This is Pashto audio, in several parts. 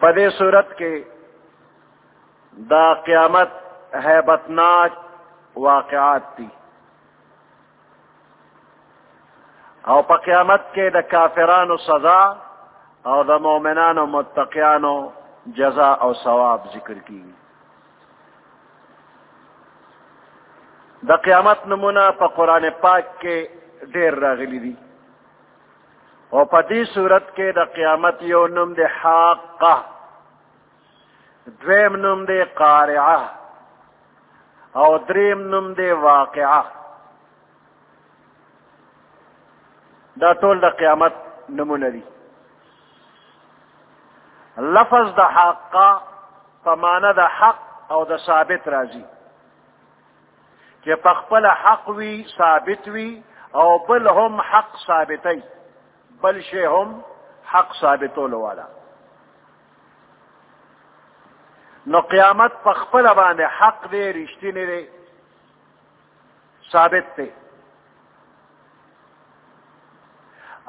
په دې صورت کې دا قیامت هیبتناک واقعات دي او په قیامت کې د کافرانو سزا او د مؤمنانو متقیانو جزا او ثواب ذکر کیږي د قیامت نمونه په قران پاک کې ډېر راغلي دي او په دې صورت کې د قیامت یو نوم دی حاقه دویم نوم دی قارعه او دریم نوم دی واقعه دا ټول د قیامت نمونه دي لفظ د حق په معنا د حق او د ثابت راځي چې په خپل حق وي ثابت وي او بل هم حق ثابتي بل شي هم حق ثابتول والا نو قیامت په خپل باندې حق دی رښتینی دی ثابت دی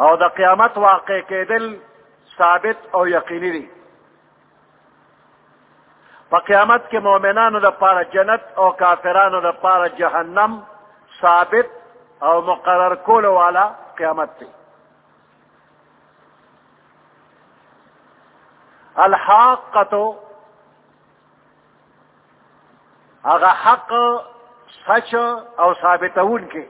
او د قیامت واقع کېدل ثابت او یقیني دي په قیامت کې مؤمنانو د پاره جنت او کافرانو د پاره جهنم ثابت او مقرر کول والا قیامت دی الحاقه هغه حق سچ او ثابتون کې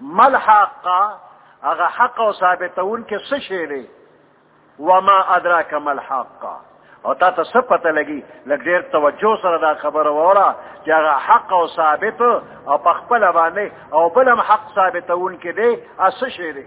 مل حق هغه حق او ثابتون کې څه شی دی وما ادراک مل حق او تا ته څه پته لګي لږ ډېر توجه سره دا خبره وره چې هغه حق او ثابت او په خپل باندې او بل هم حق ثابتون کې دی څه شی دی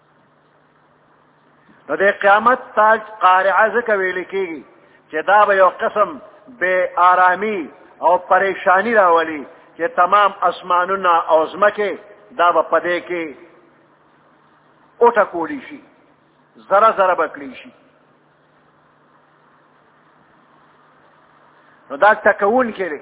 نو د قیامت تاج قارعه ځکه ویل کېږي چې دا به یو قسم بې آرامي او پریشانی راولي چې تمام اسمانونه او ځمکه دا به پدې کې اوټه کولی شي زره زره بکړي شي نو دا تکون کړي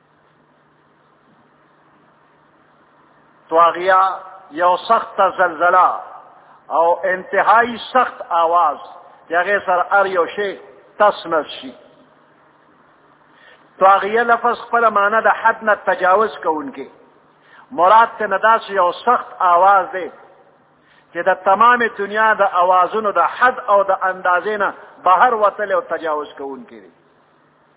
تواغیا یو سخت زلزلہ او انتہائی سخت آواز یغه سر ار یو شی تسمس شي تواغیا لفظ خپل معنی د حد نه تجاوز کوونکې مراد ته نداس یو سخت آواز دی چې د تمام دنیا د اوازونو د حد او د اندازې نه بهر وتل او تجاوز کوونکې دی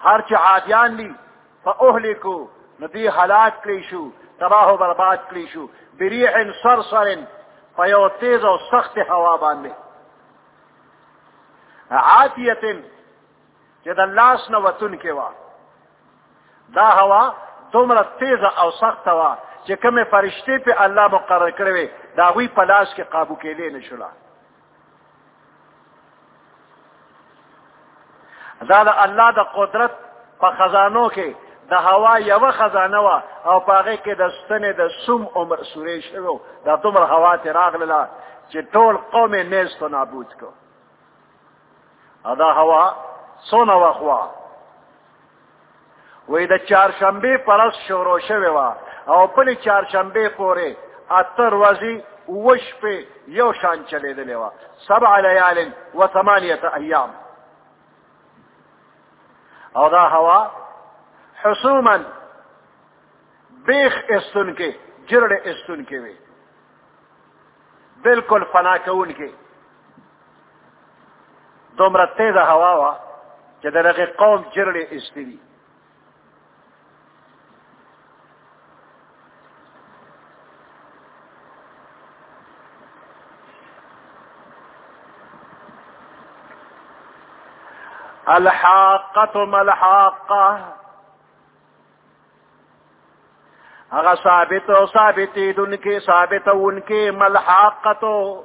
هر چې عادیان دي فاهلکو نو دی هلاک کړی شو تباه او برباد کړی شو بریح صرصر په یو تیز او سخت هوا باندې عاتیه چې د لاس نه وتون کې وا دا هوا دومره تیز او سخت وا چې کومه فرشته په الله مقرر کړې دا وی په لاس کې قابو کېلې نشولا دا د الله د قدرت په خزانو کې د هوا یو خزانه وا او پاره کې د ستنې د سوم عمر سورې شوو دا دومره هوا ته راغله چې ټول قوم یې نس ته نابود کو ادا هوا سونه وخوا وې د چهارشنبه پرس شروع شوه وا او بل چهارشنبه پورې اتر ورځې وش په یو شان چلیدلې وا سبع ليال و ثمانيه ايام او دا هوا حسوما بیخ استن کې جرړ استن کې وي بالکل فنا کوونکې دومره تیزه هوا وه چې د دغه قوم جرړې ایستې دي الحاقة ما الحاقة هغه ثابت او ثابتې دونکي ثابت اونکي ملحقتو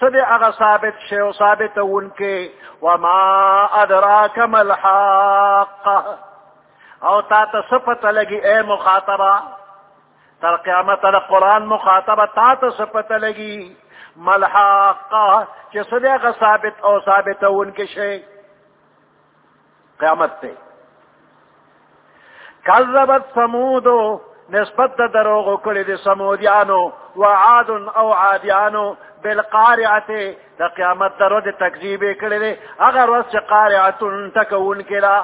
سده هغه ثابت شی او ثابت اونکي وما ادراک ملحق او تا ته صفت لګي اے مخاطبه تر قیامت د قران مخاطبه تا ته صفت لګي ملحق چې سده هغه ثابت او ثابت اونکي شی قیامت ته کذبت ثمود نسبت د دروغ کړي د سمودیانو و عاد او عادیانو بالقارعه د قیامت درو د تکذیب کړي دي اگر وس چې قارعه تکون کړه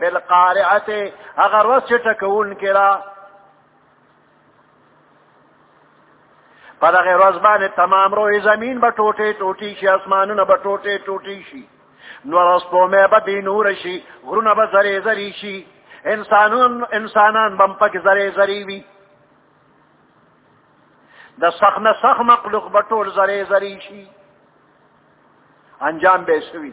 بالقارعه اگر وس چې تکون کړه په دغه ورځ باندې تمام روی زمین به ټوټې ټوټې شي اسمانونه به ټوټې ټوټې شي نور سپومه به بې نور شي غرونه به زری زری شي انسانون انسانان بم پک زری زری وي د سخ نه سخ مخلوق به ټول زری زری شي انجام به شوي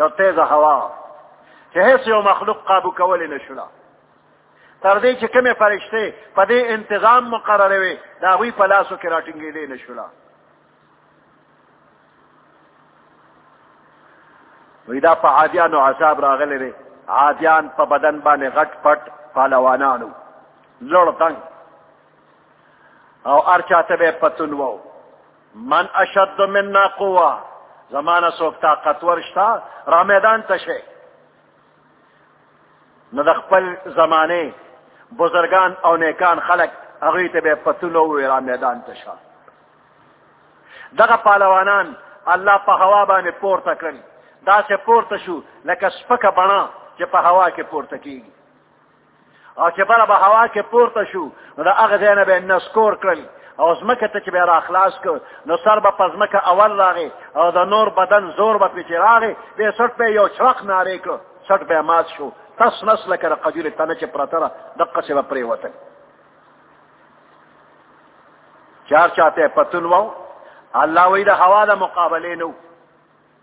یو تیز هوا چې هیڅ یو مخلوق قابو کولی نه شوله تر دې چې کومې فرشتې په دې انتظام مقرره وي د هغوی په لاسو کې راټینګېدې نه شوله وی دا په عادیانو عذاب راغلی دی عادیان په بدن باندې غټ پټ پهلوانانو لوړ تنګ او هر چاته به یې پتون وو من اشد منا قوه زمانه څوک طاقتور شته را میدان ته شي نو د خپل زمانه بزرگان او نیکان خلق هغه ته به پتون او را میدان ته شه دغه پهلوانان الله په هوا باندې پورته کړل دا چې پورته شو لکه سپکه بڼه چې په هوا کې پورته کیږي او چې بره به هوا کې پورته شو نو د هغه ځای نه به یې نسکور کړل او ځمکه ته چې به یې را خلاص کړ نو سر به په ځمکه اول راغی او د نور بدن زور به پرې چې راغی بیا سټ به یو چرق نارې کړ سټ به یې مات شو تس نس لکه د قجورې تنه چې پرته ده دقسې به پرېوتل چار چاته پتون وو الله وی د هوا د مقابله نو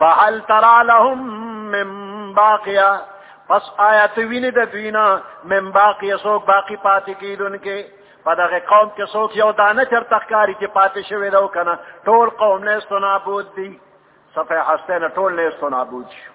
فهل ترى لهم من باقيه پس آیات ویني د دوینا من باقی سوک باقی پاتې کیدون کې په دغه قوم کې سوک یو دانه چر تخکاری کې پاتې شوی دا کنه ټول قوم نه استنابود دي صفه حسین ټول نه استنابود شو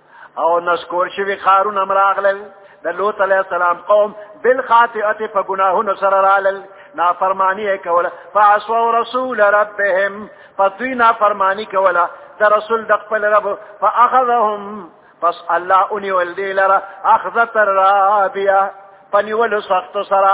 او نشکور شوی قارون هم راغلل د لوط علیه السلام قوم بالخاطئه په ګناهونو سره رالل نافرمانی یې کوله فعصوا رسول ربهم پس دوی نافرمانی کوله د رسول د خپل رب فاخذهم پس الله اونی ول دی لره اخذت الرابیه پنیول سخت سره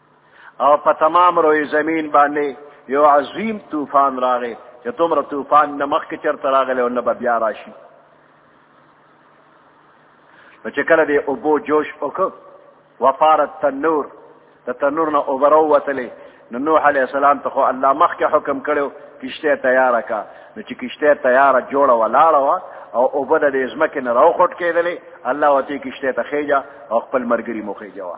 او په تمام روی زمین باندې یو عظیم طوفان راغی چې تمره طوفان نه مخ کې چرته راغلی او نه به بیا راشي نو چې کله دې اوبو جوش وکړ وفارت تنور د تنور نه اوبرو وتلې نو نوح علیہ السلام ته خو الله مخ کې حکم کړو کشته تیار کا نو چې کشته تیار جوړه ولاړه وا او او بده د ازمکه نه راو خټ کېدلې الله وتی کشته ته خېجا او خپل مرګري مو خېجا وا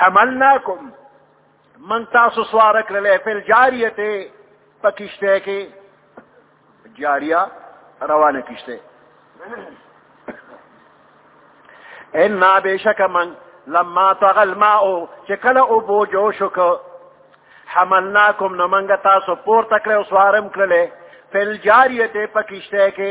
حملناکم من تاسو سوار کړلې په جاریه ته پکشته کې جاریه روانه کشته ان ما بشک من لما طغى الماء چې کله او بو جوش وک حملناکم نو منګه تاسو پورته کړو سوارم کړلې فل جاریه ته پکشته کې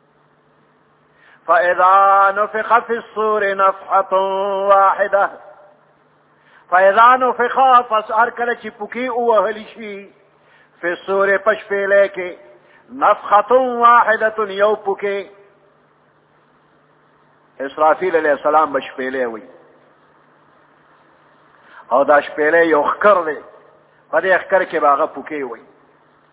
فاذا نفخ في الصور نفحه واحده فاذا نفخ فسر کله چې پوکي او وهل شي في الصور پشپېلې کې نفخه واحده یو پوکي اسرافیل علیہ السلام بشپېلې وي او دا شپېلې یو خکر دی په دې اخکر کې باغه پوکي وي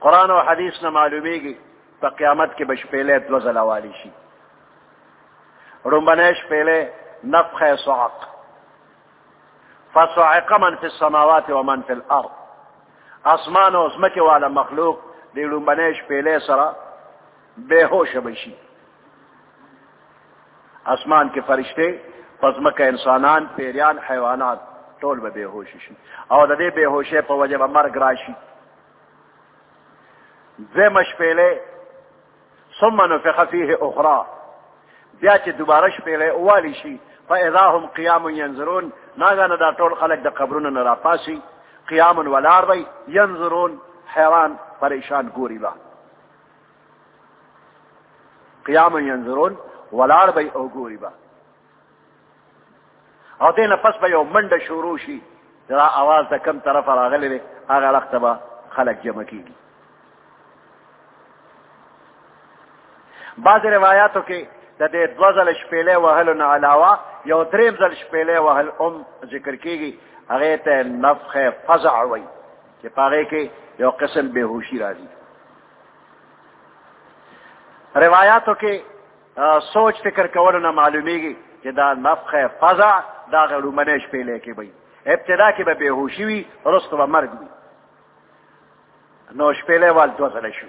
قرآن او حدیث نه معلومیږي په قیامت کې به شپېلې دوه ځله والي شي رومبنه شپېلې نفخه صعق فصعق من في السماوات ومن في الارض اسمان او زمکه والا مخلوق دی رومبنه شپېلې سره به هوش بشي اسمان کې فرشته پزمکه انسانان پیریان حیوانات ټول به بهوش شي او د دې بهوشه په وجه به مرګ راشي زه مشپېلې ثم نفخ فيه اخرى بیا چې دوباره شپېلې اوالي شي فاذا هم قيام ينظرون ناګانه دا ټول خلک د قبرونو نه راپاسي قيام ولار وي ينظرون حیران پریشان ګوري لا قیام ينظرون ولاړ به او ګوري به او دینه پس به یو منډه شروع شي دا आवाज د کم طرف راغلی دی هغه وخت به خلک جمع کیږي بعض روایتو کې د دې دو ځل شپېلې وهلو نه علاوه یو دریم ځل شپېلې وهل هم ذکر کیږي هغه ته نفخ فزع وایي چې پاره کې یو قسم بهوشي راځي روایاتو کې سوچ فکر کولو نه معلومیږي چې دا نفخ فضا دا غړو منش په لکه وي ابتدا کې به بهوشي وي ورسته به مرګ وي نو شپېلې وال دوه ځله شو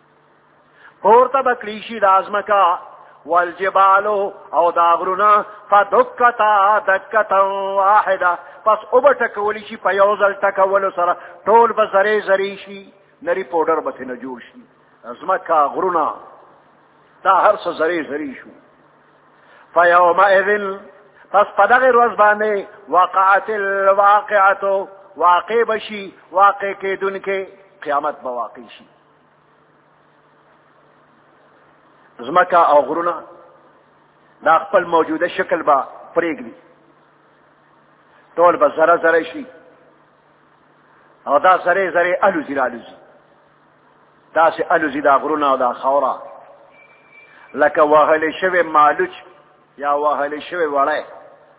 پورته بکړی شي د ازمکا والجبال او دا غرونه فدکتا دکتا واحده پس او بټکولی شي په یو ځل ټکولو سره ټول به زری زری شي نری پودر به نه جوړ شي ازمکا غرونه دا هر څه زری زری شو فیوم اذن پس په دغه ورځ باندې وقعت الواقعه واقع بشي واقع کېدونکې قیامت به واقع شي زمکا او غرونه دا خپل موجوده شکل با پریږدي ټول به زره زره شي او دا زره زره الوزي رالوزي داسې الوزي دا غرونه او دا خاوره لکه وهل شوی مالوچ یا وهل شوی وړی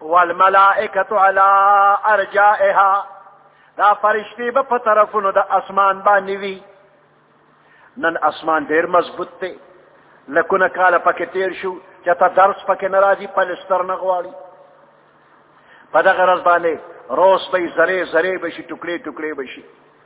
والملائکه علی ارجائها دا فرشتي به په طرفونو د اسمان باندې وي نن اسمان ډیر مضبوط دی لکونه کاله پکې تیر شو چې تا درس پکې ناراضي پلستر نه غواړي په دغه ورځ باندې روس به زری زری بشي ټوکړي ټوکړي بشي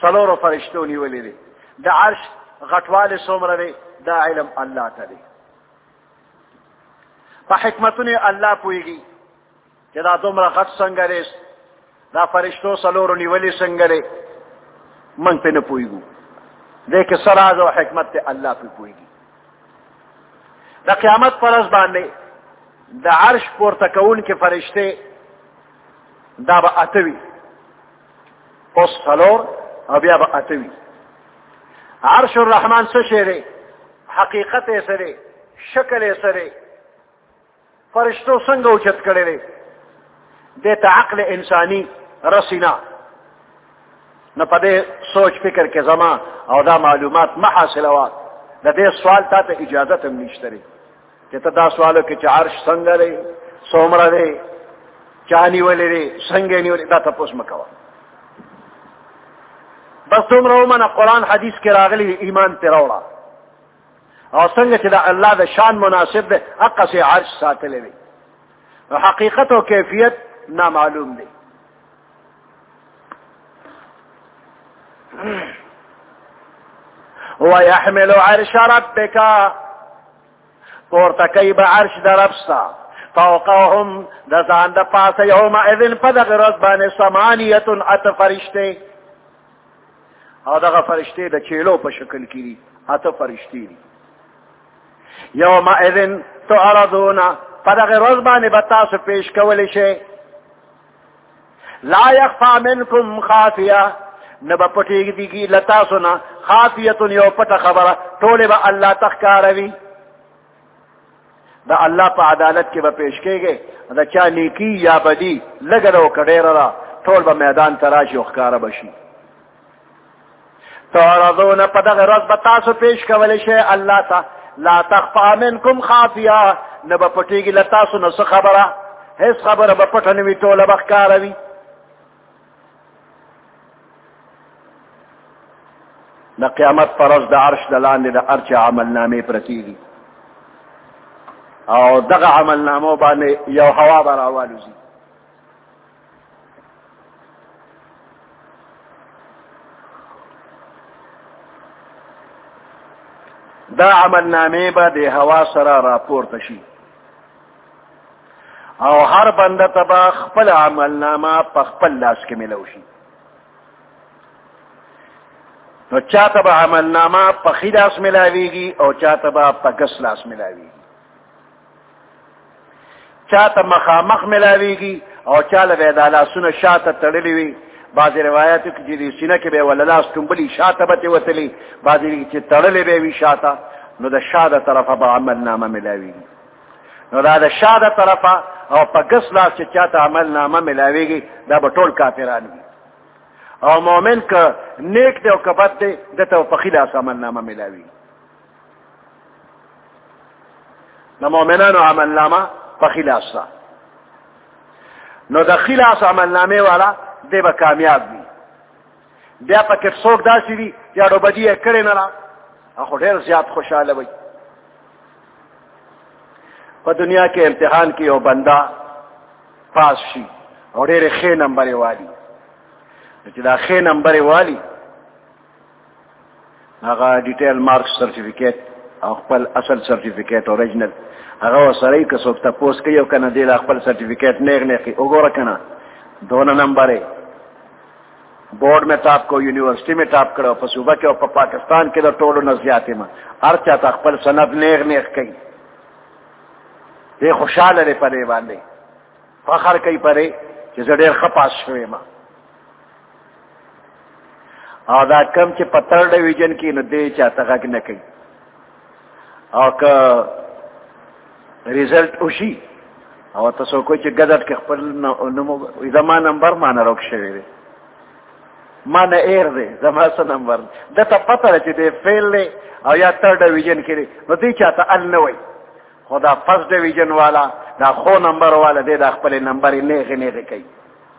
څلورو فرشتو نیولې دي د عرش غټواله څومره دی دا علم الله ته دی په حکمتونو الله پويږي چې دا دومره غټ څنګه لري دا فرشتو څلورو نیولې څنګه لري من په نه پويګو دې کې سراز او حکمت ته الله په پويږي د قیامت پر ورځ باندې د عرش پورته کون کې فرشته دا به اتوي اوس څلور او بیا به اتوي عرش الرحمن څه شی دی حقیقت یې څه دی شکل یې څه دی فرشتو څنګه اوچت کړی دی دې ته عقل انساني رسینا نه په دې سوچ فکر کې زما او دا معلومات ما حاصلوه د دې سوال ته اجازه تم نشته چې ته دا سوال کې چې عرش څنګه دی سومره دی چانی ولې دی څنګه نیولې دا تاسو مکوا بس دومره ومنه قران حدیث کې راغلي ایمان ته راوړه او څنګه چې دا الله د شان مناسب دی حق سي عرش ساتلې وي نو حقیقت او کیفیت نا معلوم دی ويحمل عرش ربك پورته کوي به عرش د رب ستا فوقهم د ځان د پاسه یوم اذن په دغه ورځ باندې ثمانیه ات فرشته او دغه فرشته د چیلو په شکل کې دي اته فرشته دي یوم اذن تعرضون په دغه ورځ باندې به تاسو پیش کول شي لا يخفى منكم خافيه نبا پټیږي دیږي لتا سنا خافیه یو پټه خبره ټوله به الله تخکاروي دا الله په عدالت کې به پیش کېږي دا چا نیکی یا بدی لګره او کډیره را ټول به میدان تراشي او ښکارا بشي تعرضون په دغه ورځ به تاسو پیش کولی شئ الله ته لا تخفا منکم خافیا نه به پټېږي له تاسو نه څه خبره هېڅ خبره به پټه نه وي ټوله به ښکاره وي د قیامت پر ورځ د عرش د لاندې د هر چا عملنامې پرتې دي او دغه عملنامو باندې یو هوا به راوالوځي دا عمل نامه به د هوا سره راپورته شي او هر بنده ته به خپل عمل نامه په خپل لاس کې ملو شي نو چاته به عمل نامه په خلاص ملاويږي او چاته به په ګس لاس ملاويږي چاته مخامخ ملاویږي او چاله به د لاسونو شاته تړلې وي بعضې روایاتو کې چې د سینه کې به ولا لاس ټومبلي شاته به ترې وتلي بعضې کې چې تړلې به وي شاته نو د شا د طرفه به عمل نامه ملاویږي نو دا د شا د طرفه او په ګس لاس چې چاته عمل نامه ملاویږي دا به ټول کافران وي او مؤمن که نیک دی او که بد دی ده ته په ښي لاس عمل نامه ملاویږي د مؤمنانو عمل نامه په خلاف سره نو د خلاف عمل نامه والا دی به کامیاب وي بیا پکې څوک داسې وي یا ډوبدي یې کړې نه را خو ډېر زیات خوشاله وي په دنیا کې امتحان کې یو بنده پاس شي او ډېرې ښې نمبرې والي چې دا ښې نمبرې والي هغه ډیټیل مارک سرټیفیکیټ او خپل اصل سرټیفیکیټ اوریجنل هغه وسره یې کسو ته پوس کوي او کنه دی لا خپل سرټیفیکیټ نه غنې کی وګوره کنه دونه نمبر یې بورډ می ټاپ کو یونیورسيټي می ټاپ کړو په صوبه کې او په پاکستان کې د ټولو نزياتې ما هر چا ته خپل سند نه غنې کوي دی خوشاله لري په دې باندې فخر کوي پرې چې زه ډېر خپاس شوم او دا کم چې په تر ډیویژن کې نو دی چا ته غږ نه کوي او که ریزلټ وشي او تاسو کوی چې ګدر کې خپل نوم زما نمبر ما نه روک شوی دی ما نه ایر دی زما څه نمبر د ته پته چې دی فیل دی او یا تر ډیویژن کې دی نو دی چا ته ال نه وای خو دا فرست ډیویژن والا دا خو نمبر والا دی دا خپل نمبر یې نه غنې کوي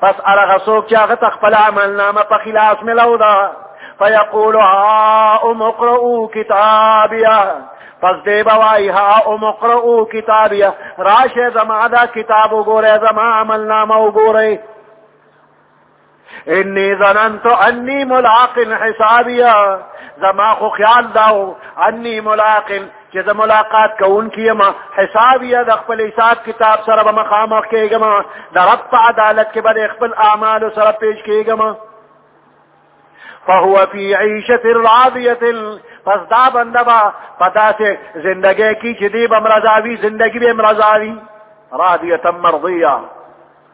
پس ارغه سوک چا غت خپل عمل نامه په خلاف ملو دا فیقول ها ام اقرؤ کتابیا پس دی بوای ها ام اقرؤ کتابیا راشه زما دا کتاب وګوره زما عمل نامه وګوره انی ظننت انی ملاق حسابیا زما خو خیال داو انی ملاق چې زه ملاقات کوونکی یم حساب یې د خپل حساب کتاب سره به مخامخ کېږم د رب په عدالت کې به د خپل اعمالو سره پیش کېږم فهو فی عیشة راضیة پس دا بنده با په داسې زندګۍ کې چې دی به مرضاوي زندګي به مرضاوي راضیة مرضیه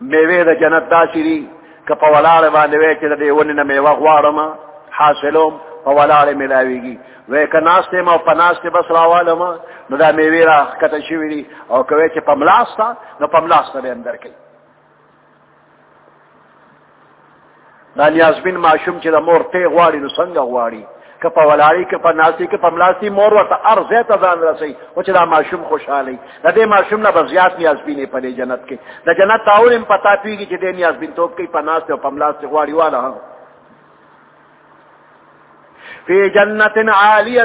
میوه د جنت داسې دي که په ولاړه باندې وای چې د دې ونې نه میوه غواړم حاصلوم په ولاړه ملاویږي وای که ناستې ما په ناستې بس راوالم نو دا میوه را کته شوې دي او کوي چې په ملاسته نو په ملاسته به اندر کوي دا نیاز بن معشوم چې د مور ته غواړي نو څنګه غواړي که په ولاري که په ناسي که په ملاسي مور ورته ارزه ته ځان رسي او چې دا معشوم خوشحالي د دې معشوم نه بزیات نیاز بن په دې جنت کې د جنت تاول هم پتا پیږي چې د نیاز بن توپ کې په ناسي او په ملاسي غواړي واله فی جنت عالیه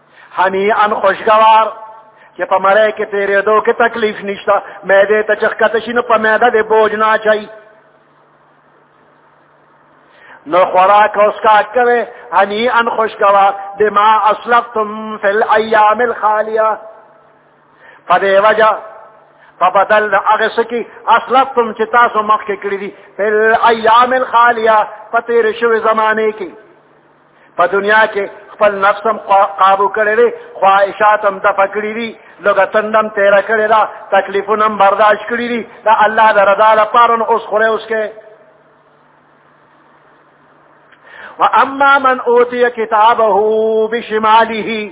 هنيئا خوشگوار چې په مړی کې تیرېدو کې تکلیف نشته معده ته چې ښکته شي نو په معده دې بوج نه اچوي نو خوراک او سکاک کوي هني ان خوشګوا بما اسلفتم فی الايام الخاليه په دې وجه په بدل د هغه سکی اسلفتم چې تاسو مخکې کړی دي فی الايام الخاليه په تیر شوی زمانه کې په دنیا کې خپل نفس هم قابو کړی دی خواهشات هم دفع کړي دي لږه تنده هم تېره کړې ده تکلیفونه هم برداشت کړي دي د الله د رضا لپاره نو اوس خورې اوس کې واما من اوتی کتابه بشماله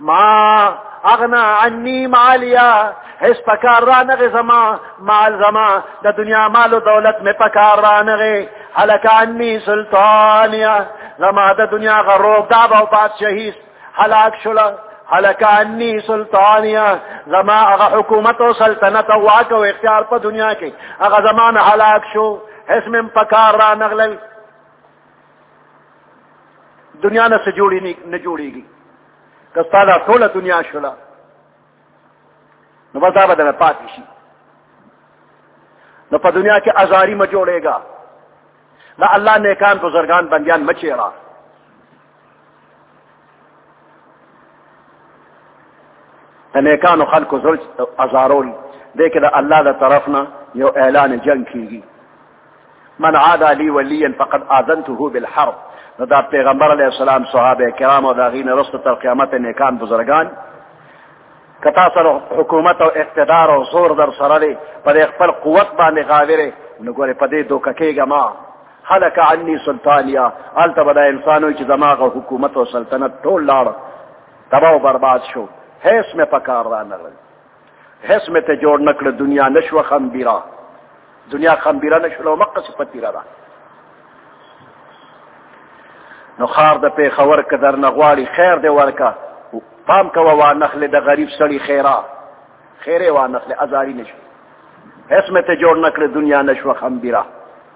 ما اغنا عني مالیا هیڅ پکار را نغه زما مال زما د دنیا مال او دولت می پکار را نغه هلک عني سلطانیا زما د دنیا غروب دا به بادشاہی هلاک شولا هلک عني سلطانیا زما هغه حکومت او سلطنت او واک او اختیار په دنیا کې هغه زمانه هلاک شو هیڅ مم پکار را نغلل دنیا نه څه جوړی نه جوړیږي که ستاسو ټوله دنیا شولا نو بس دا به د پاتې شي نو په دنیا کې ازاری م جوړېږي دا الله نیکان بزرگان بندیان مچېړه د نیکانو خلکو زړه ازارول دی که د الله د طرف نه یو اعلان جنګ کیږي من عادا لی ولیا فقد آذنته بالحرب نو دا پیغمبر علیه السلام صحابه کرام او د هغې نه وروسته تر قیامت نیکان بزرګان که تا سره حکومت او اقتدار او زور در سره دی په دې خپل قوت باندې غاویرې نو ګورې په دې دوکه کېږه ما حلق عني سلطانیا الته بدا انسانو چې دماغه حکومت او سلطنت ټول لاړ تباہ او برباد شو هیڅ مې پکار را نه لګ هیڅ مې ته جوړ نکړه دنیا نشو خمبیرا دنیا خمبیرا نشو لو مکه صفتی را نو خار د په خبر کدر نه غواړي خیر دی ورکا پام کوه وا نخله د غریب سړی خیره خیره وا نخله ازاری نشو هیڅ مې ته جوړ نکړه دنیا نشو خمبیرا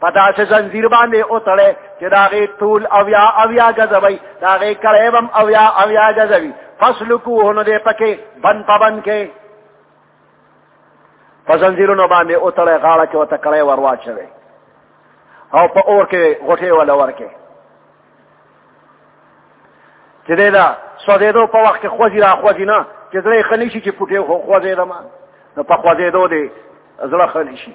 پدا سے زنجیر باندې او تړې چې داغه طول او یا او یا غزوي داغه کړهبم او یا او یا غزوي فسلکوه نو دې پکې بن پبن کې په زنجیرونو باندې او تړې غاړه کې وته کړې ورواچوي او په اور کې غټه ولا ورکه چې دې دا سودېدو په وخت کې خوځي را خوځي نه چې زړه خلیشي چې پټه خو خوځېدم نو په خوځېدو دې زړه خلیشي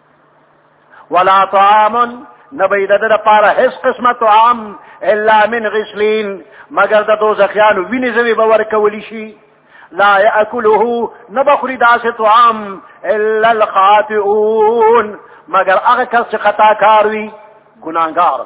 ولا طعام نبی د د پاره هیڅ قسمه طعام الا من غسلین مگر د دوزخیانو وینې زوی به ورکولی شي لا یاکله نبخری داسې طعام الا الخاطئون مگر هغه کس چې خطا کار وي ګناګار